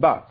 But